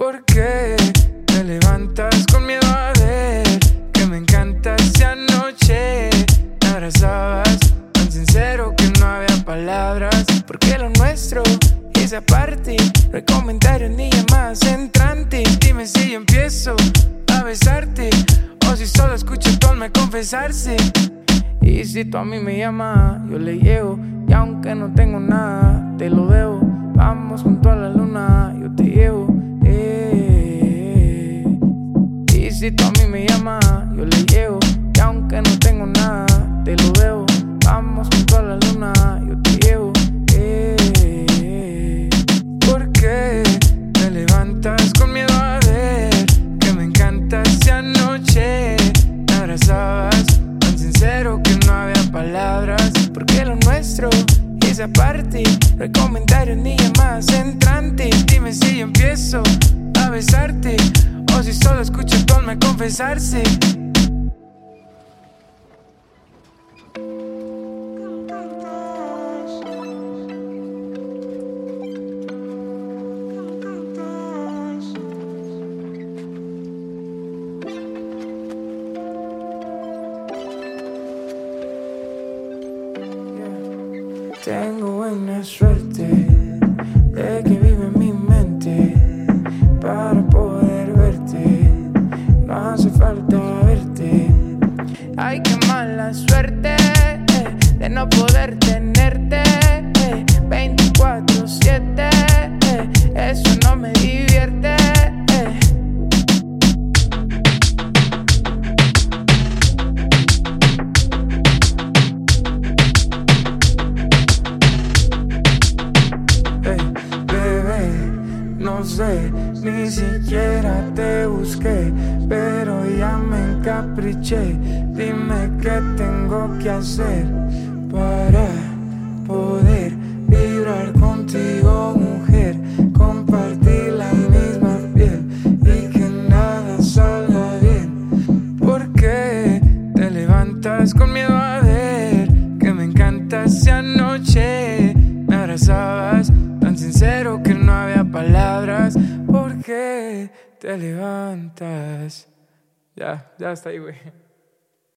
¿Por qué te levantas con miedo a ver que me encantaste anoche? Me abrazabas tan sincero que no había palabras. Porque lo nuestro es aparte. No hay comentarios ni llamadas entrantes. Y si tú a mí me llamas, yo le llevo. Y aunque no tengo nada, te lo debo. Vamos junto a la luna, yo te llevo. Eh. Y si tú a mí me llamas, yo le llevo. Y aunque no tengo nada, te lo debo. Es aparte. No hay comentarios ni llamadas entrantes. Dime si yo empiezo a besarte o si solo escucho tu alma confesarse. Tengo buena suerte de que vive en mi mente para poder verte. No hace falta verte. Ay, qué mala suerte de no poder tenerte no sé, ni siquiera te busqué, pero ya me encapriché. Dime qué tengo que hacer para poder vibrar contigo, mujer. Compartir la misma piel y que nada salga bien. ¿Por qué te levantas con miedo te levantas? Ya, ya está ahí, güey.